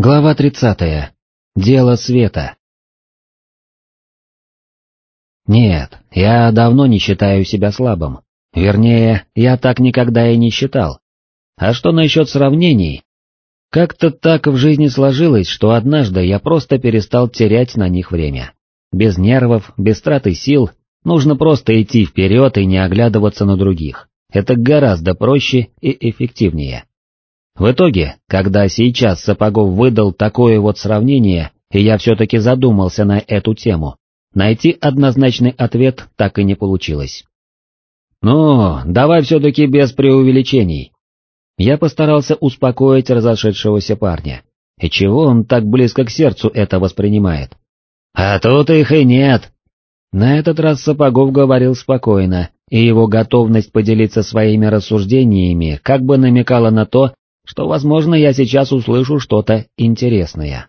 Глава 30. Дело света. Нет, я давно не считаю себя слабым. Вернее, я так никогда и не считал. А что насчет сравнений? Как-то так в жизни сложилось, что однажды я просто перестал терять на них время. Без нервов, без траты сил, нужно просто идти вперед и не оглядываться на других. Это гораздо проще и эффективнее. В итоге, когда сейчас Сапогов выдал такое вот сравнение, и я все-таки задумался на эту тему, найти однозначный ответ так и не получилось. «Ну, давай все-таки без преувеличений». Я постарался успокоить разошедшегося парня. И чего он так близко к сердцу это воспринимает? «А тут их и нет!» На этот раз Сапогов говорил спокойно, и его готовность поделиться своими рассуждениями как бы намекала на то, что, возможно, я сейчас услышу что-то интересное.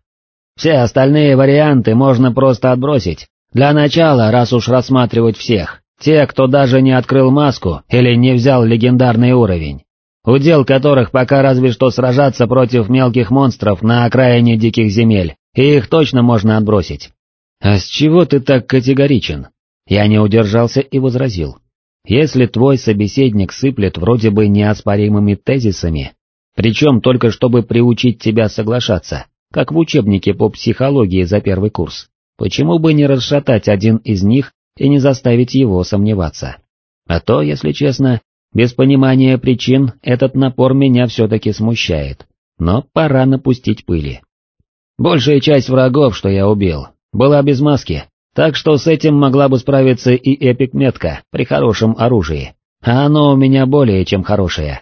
Все остальные варианты можно просто отбросить. Для начала, раз уж рассматривать всех, те, кто даже не открыл маску или не взял легендарный уровень, удел которых пока разве что сражаться против мелких монстров на окраине диких земель, и их точно можно отбросить. А с чего ты так категоричен? Я не удержался и возразил. Если твой собеседник сыплет вроде бы неоспоримыми тезисами, причем только чтобы приучить тебя соглашаться, как в учебнике по психологии за первый курс. Почему бы не расшатать один из них и не заставить его сомневаться? А то, если честно, без понимания причин этот напор меня все-таки смущает, но пора напустить пыли. Большая часть врагов, что я убил, была без маски, так что с этим могла бы справиться и эпик-метка при хорошем оружии, а оно у меня более чем хорошее.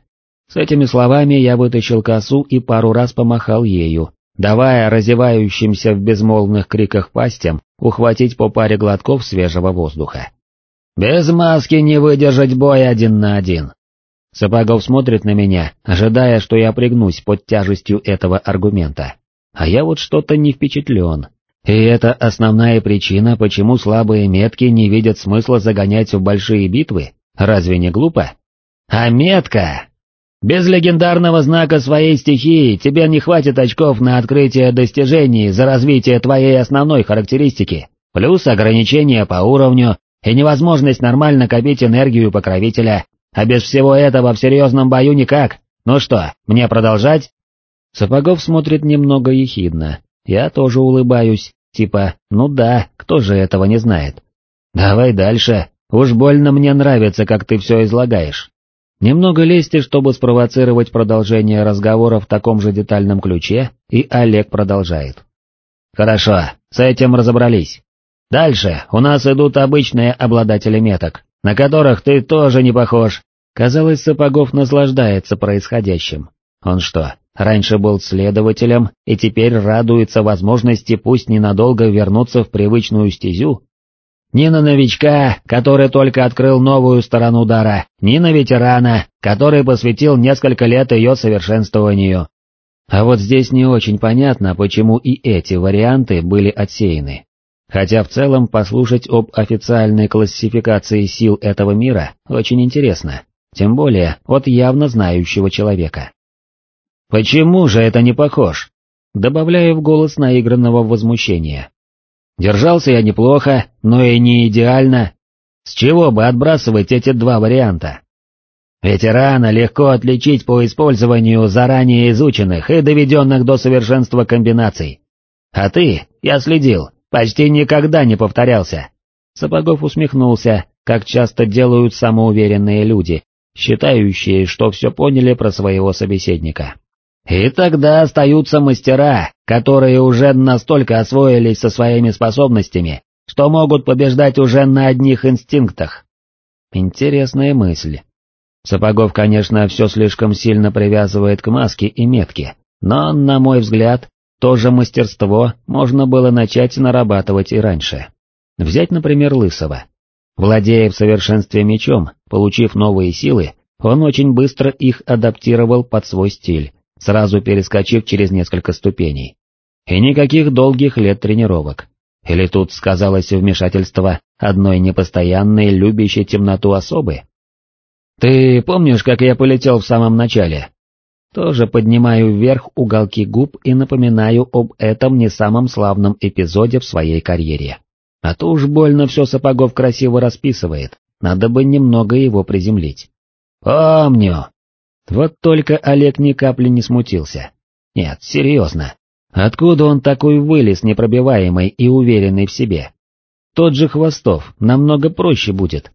С этими словами я вытащил косу и пару раз помахал ею, давая разевающимся в безмолвных криках пастям ухватить по паре глотков свежего воздуха. «Без маски не выдержать бой один на один!» Сапогов смотрит на меня, ожидая, что я пригнусь под тяжестью этого аргумента. А я вот что-то не впечатлен. И это основная причина, почему слабые метки не видят смысла загонять в большие битвы? Разве не глупо? А метка! Без легендарного знака своей стихии тебе не хватит очков на открытие достижений за развитие твоей основной характеристики, плюс ограничения по уровню и невозможность нормально копить энергию покровителя, а без всего этого в серьезном бою никак. Ну что, мне продолжать? Сапогов смотрит немного ехидно, я тоже улыбаюсь, типа, ну да, кто же этого не знает. Давай дальше, уж больно мне нравится, как ты все излагаешь. Немного лести, чтобы спровоцировать продолжение разговора в таком же детальном ключе, и Олег продолжает. «Хорошо, с этим разобрались. Дальше у нас идут обычные обладатели меток, на которых ты тоже не похож». Казалось, Сапогов наслаждается происходящим. Он что, раньше был следователем и теперь радуется возможности пусть ненадолго вернуться в привычную стезю? Ни на новичка, который только открыл новую сторону дара, ни на ветерана, который посвятил несколько лет ее совершенствованию. А вот здесь не очень понятно, почему и эти варианты были отсеяны. Хотя в целом послушать об официальной классификации сил этого мира очень интересно, тем более от явно знающего человека. «Почему же это не похож?» Добавляю в голос наигранного возмущения. Держался я неплохо, но и не идеально. С чего бы отбрасывать эти два варианта? Ветерана легко отличить по использованию заранее изученных и доведенных до совершенства комбинаций. А ты, я следил, почти никогда не повторялся. Сапогов усмехнулся, как часто делают самоуверенные люди, считающие, что все поняли про своего собеседника. И тогда остаются мастера, которые уже настолько освоились со своими способностями, что могут побеждать уже на одних инстинктах. Интересная мысль. Сапогов, конечно, все слишком сильно привязывает к маске и метке, но, на мой взгляд, то же мастерство можно было начать нарабатывать и раньше. Взять, например, Лысого. Владея в совершенстве мечом, получив новые силы, он очень быстро их адаптировал под свой стиль, сразу перескочив через несколько ступеней. И никаких долгих лет тренировок. Или тут сказалось вмешательство одной непостоянной, любящей темноту особы? «Ты помнишь, как я полетел в самом начале?» Тоже поднимаю вверх уголки губ и напоминаю об этом не самом славном эпизоде в своей карьере. А то уж больно все Сапогов красиво расписывает, надо бы немного его приземлить. Помню. Вот только Олег ни капли не смутился. Нет, серьезно. Откуда он такой вылез непробиваемый и уверенный в себе? Тот же Хвостов намного проще будет.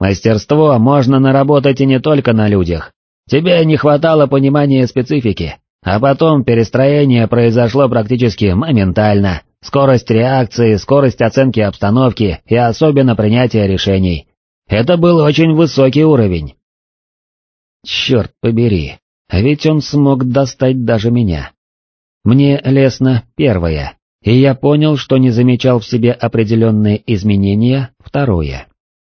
Мастерство можно наработать и не только на людях, Тебе не хватало понимания специфики, а потом перестроение произошло практически моментально. Скорость реакции, скорость оценки обстановки и особенно принятия решений. Это был очень высокий уровень. Черт побери, а ведь он смог достать даже меня. Мне лестно первое, и я понял, что не замечал в себе определенные изменения, второе.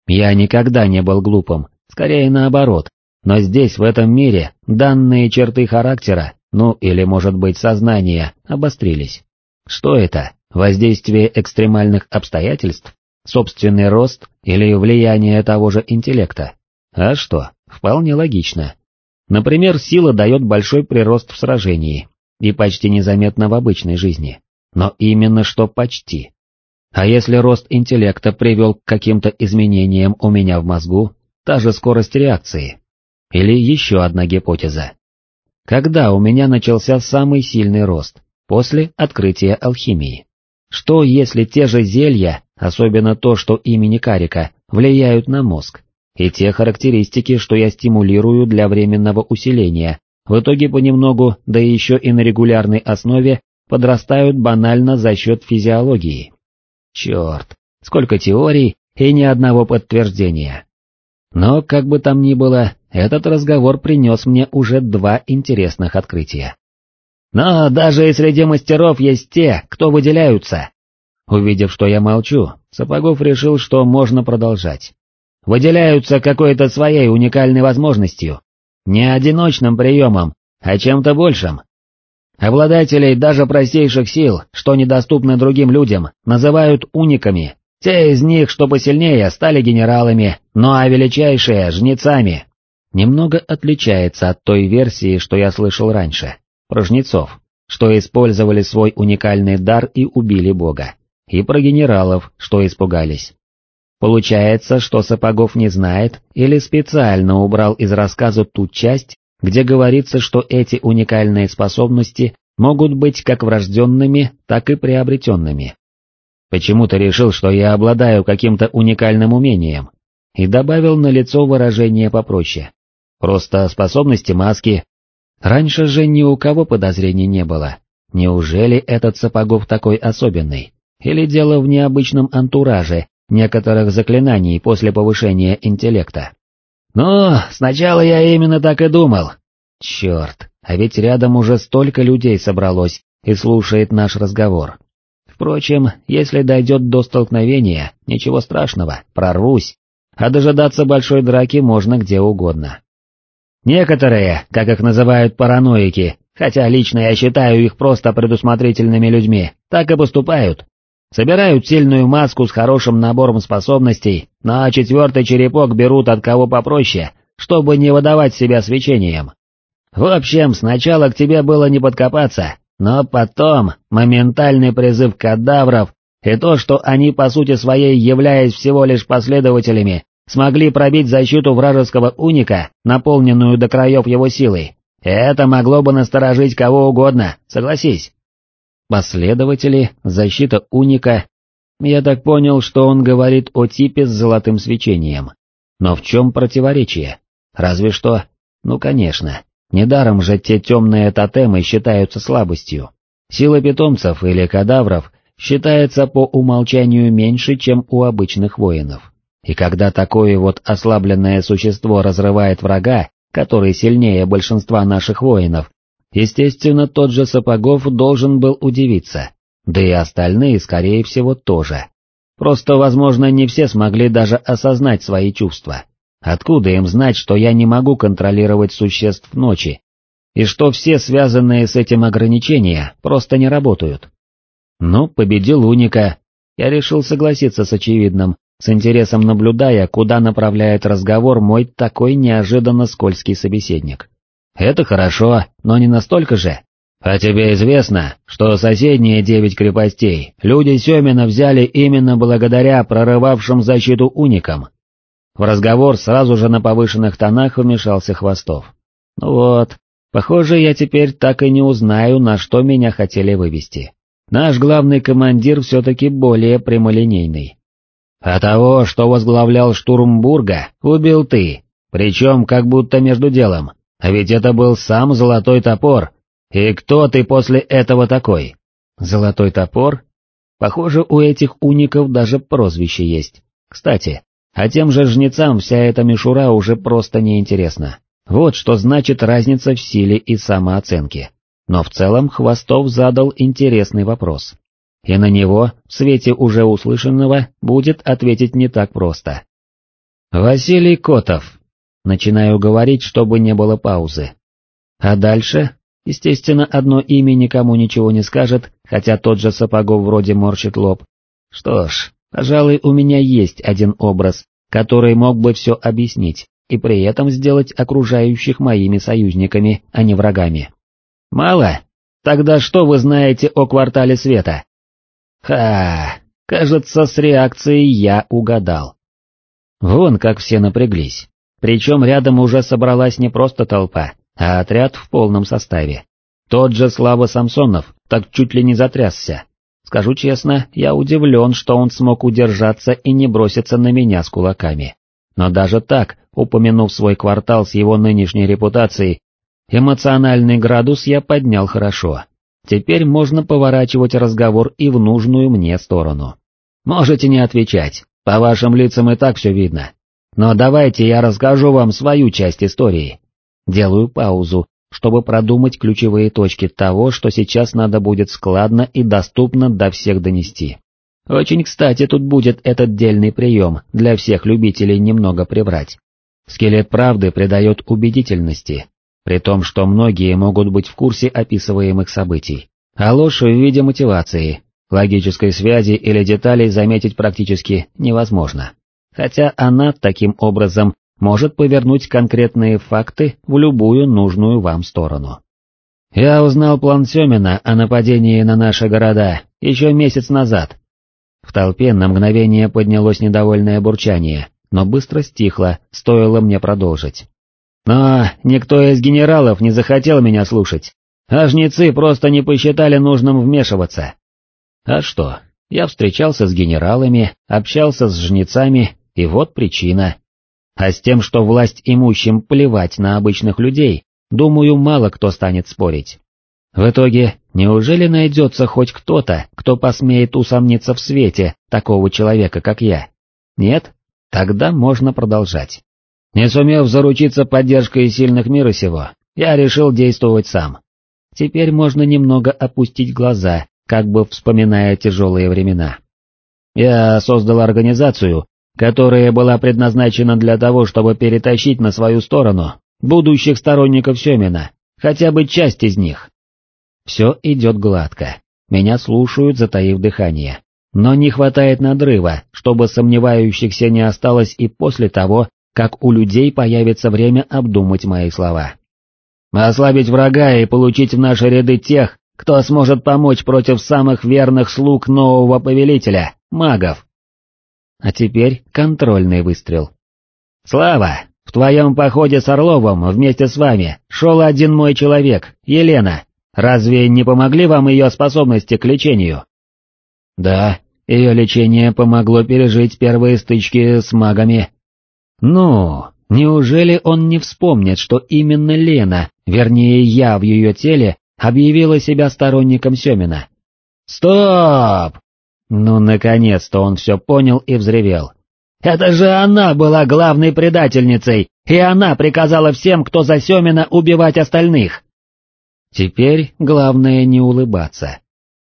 Я никогда не был глупым, скорее наоборот, но здесь, в этом мире, данные черты характера, ну или может быть сознания, обострились. Что это? Воздействие экстремальных обстоятельств? Собственный рост или влияние того же интеллекта? А что, вполне логично. Например, сила дает большой прирост в сражении, и почти незаметно в обычной жизни. Но именно что почти. А если рост интеллекта привел к каким-то изменениям у меня в мозгу, та же скорость реакции, или еще одна гипотеза. Когда у меня начался самый сильный рост? После открытия алхимии. Что если те же зелья, особенно то, что имени Карика, влияют на мозг, и те характеристики, что я стимулирую для временного усиления, в итоге понемногу, да еще и на регулярной основе, подрастают банально за счет физиологии. Черт, сколько теорий и ни одного подтверждения. Но, как бы там ни было, этот разговор принес мне уже два интересных открытия. Но даже и среди мастеров есть те, кто выделяются. Увидев, что я молчу, Сапогов решил, что можно продолжать. Выделяются какой-то своей уникальной возможностью. Не одиночным приемом, а чем-то большим. Обладателей даже простейших сил, что недоступны другим людям, называют униками. Те из них, что посильнее, стали генералами, ну а величайшие — жнецами. Немного отличается от той версии, что я слышал раньше, про жнецов, что использовали свой уникальный дар и убили бога, и про генералов, что испугались. Получается, что Сапогов не знает или специально убрал из рассказа ту часть, где говорится, что эти уникальные способности могут быть как врожденными, так и приобретенными. Почему-то решил, что я обладаю каким-то уникальным умением, и добавил на лицо выражение попроще. Просто способности маски. Раньше же ни у кого подозрений не было. Неужели этот Сапогов такой особенный? Или дело в необычном антураже некоторых заклинаний после повышения интеллекта? Ну, сначала я именно так и думал. Черт, а ведь рядом уже столько людей собралось и слушает наш разговор. Впрочем, если дойдет до столкновения, ничего страшного, прорвусь, а дожидаться большой драки можно где угодно. Некоторые, как их называют параноики, хотя лично я считаю их просто предусмотрительными людьми, так и поступают. Собирают сильную маску с хорошим набором способностей, но четвертый черепок берут от кого попроще, чтобы не выдавать себя свечением. В общем, сначала к тебе было не подкопаться, но потом моментальный призыв кадавров и то, что они по сути своей являясь всего лишь последователями, смогли пробить защиту вражеского уника, наполненную до краев его силой. Это могло бы насторожить кого угодно, согласись. Последователи, защита уника. Я так понял, что он говорит о типе с золотым свечением. Но в чем противоречие? Разве что... Ну конечно, Недаром же те темные тотемы считаются слабостью. Сила питомцев или кадавров считается по умолчанию меньше, чем у обычных воинов. И когда такое вот ослабленное существо разрывает врага, который сильнее большинства наших воинов, естественно, тот же Сапогов должен был удивиться, да и остальные, скорее всего, тоже. Просто, возможно, не все смогли даже осознать свои чувства. Откуда им знать, что я не могу контролировать существ ночи, и что все связанные с этим ограничения просто не работают? Ну, победил Уника. Я решил согласиться с очевидным, с интересом наблюдая, куда направляет разговор мой такой неожиданно скользкий собеседник. Это хорошо, но не настолько же. А тебе известно, что соседние девять крепостей люди Семина взяли именно благодаря прорывавшим защиту уникам? В разговор сразу же на повышенных тонах вмешался Хвостов. Ну вот, похоже, я теперь так и не узнаю, на что меня хотели вывести. Наш главный командир все-таки более прямолинейный. А того, что возглавлял штурм Бурга, убил ты, причем как будто между делом, а ведь это был сам Золотой Топор. И кто ты после этого такой? Золотой Топор? Похоже, у этих уников даже прозвище есть. Кстати, а тем же жнецам вся эта мишура уже просто неинтересна. Вот что значит разница в силе и самооценке. Но в целом Хвостов задал интересный вопрос. И на него, в свете уже услышанного, будет ответить не так просто. «Василий Котов». Начинаю говорить, чтобы не было паузы. А дальше, естественно, одно имя никому ничего не скажет, хотя тот же Сапогов вроде морщит лоб. Что ж, пожалуй, у меня есть один образ, который мог бы все объяснить, и при этом сделать окружающих моими союзниками, а не врагами. Мало? Тогда что вы знаете о квартале света? Ха, кажется, с реакцией я угадал. Вон как все напряглись. Причем рядом уже собралась не просто толпа, а отряд в полном составе. Тот же Слава Самсонов так чуть ли не затрясся. Скажу честно, я удивлен, что он смог удержаться и не броситься на меня с кулаками. Но даже так, упомянув свой квартал с его нынешней репутацией, эмоциональный градус я поднял хорошо. Теперь можно поворачивать разговор и в нужную мне сторону. Можете не отвечать, по вашим лицам и так все видно. Но давайте я расскажу вам свою часть истории. Делаю паузу, чтобы продумать ключевые точки того, что сейчас надо будет складно и доступно до всех донести. Очень кстати тут будет этот дельный прием для всех любителей немного приврать. Скелет правды придает убедительности, при том, что многие могут быть в курсе описываемых событий. А ложь в виде мотивации, логической связи или деталей заметить практически невозможно. Хотя она таким образом может повернуть конкретные факты в любую нужную вам сторону. Я узнал план Семина о нападении на наши города еще месяц назад. В толпе на мгновение поднялось недовольное бурчание, но быстро стихло, стоило мне продолжить. Но никто из генералов не захотел меня слушать, а жнецы просто не посчитали нужным вмешиваться. А что, я встречался с генералами, общался с жнецами, и вот причина. А с тем, что власть имущим плевать на обычных людей, думаю, мало кто станет спорить. В итоге, неужели найдется хоть кто-то, кто посмеет усомниться в свете такого человека, как я? Нет? Тогда можно продолжать. Не сумев заручиться поддержкой сильных мира сего, я решил действовать сам. Теперь можно немного опустить глаза, как бы вспоминая тяжелые времена. Я создал организацию, которая была предназначена для того, чтобы перетащить на свою сторону будущих сторонников Семина, хотя бы часть из них. Все идет гладко, меня слушают, затаив дыхание. Но не хватает надрыва, чтобы сомневающихся не осталось и после того, как у людей появится время обдумать мои слова. Ослабить врага и получить в наши ряды тех, кто сможет помочь против самых верных слуг нового повелителя, магов. А теперь контрольный выстрел. «Слава, в твоем походе с Орловым вместе с вами шел один мой человек, Елена. Разве не помогли вам ее способности к лечению?» «Да, ее лечение помогло пережить первые стычки с магами». «Ну, неужели он не вспомнит, что именно Лена, вернее я в ее теле, объявила себя сторонником Семина?» «Стоп! Ну, наконец-то он все понял и взревел. «Это же она была главной предательницей, и она приказала всем, кто за Семина, убивать остальных!» Теперь главное не улыбаться.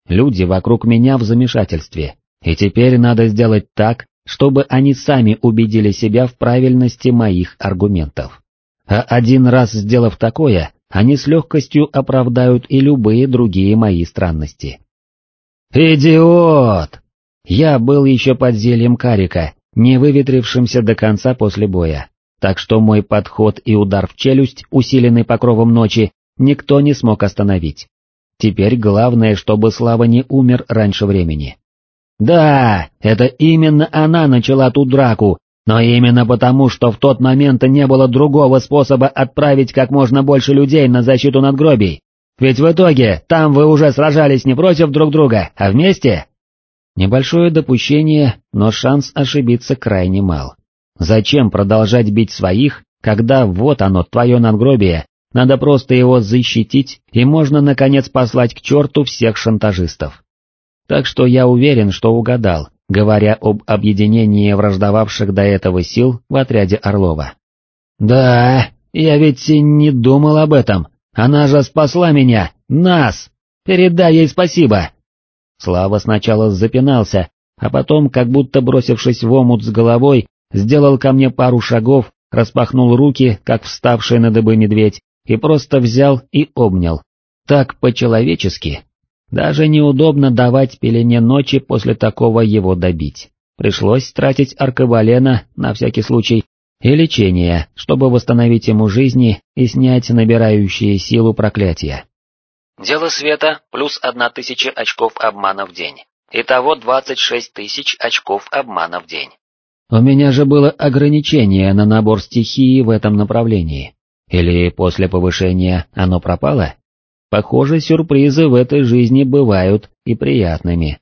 Люди вокруг меня в замешательстве, и теперь надо сделать так, чтобы они сами убедили себя в правильности моих аргументов. А один раз сделав такое, они с легкостью оправдают и любые другие мои странности. «Идиот!» Я был еще под зельем карика, не выветрившимся до конца после боя. так что мой подход и удар в челюсть, усиленный покровом ночи, никто не смог остановить. Теперь главное, чтобы Слава не умер раньше времени. Да, это именно она начала ту драку, но именно потому, что в тот момент не было другого способа отправить как можно больше людей на защиту надгробий. Ведь в итоге там вы уже сражались не против друг друга, а вместе. Небольшое допущение, но шанс ошибиться крайне мал. Зачем продолжать бить своих, когда вот оно, твое надгробие, надо просто его защитить, и можно наконец послать к черту всех шантажистов. Так что я уверен, что угадал, говоря об объединении враждовавших до этого сил в отряде Орлова. «Да, я ведь не думал об этом, она же спасла меня, нас! Передай ей спасибо!» Слава сначала запинался, а потом, как будто бросившись в омут с головой, сделал ко мне пару шагов, распахнул руки, как вставший на дыбы медведь, и просто взял и обнял. Так по-человечески. Даже неудобно давать пелене ночи после такого его добить. Пришлось тратить аркабалена, на всякий случай, и лечение, чтобы восстановить ему жизни и снять набирающие силу проклятия. Дело света плюс одна тысяча очков обмана в день. Итого двадцать шесть тысяч очков обмана в день. У меня же было ограничение на набор стихии в этом направлении. Или после повышения оно пропало? Похоже, сюрпризы в этой жизни бывают и приятными.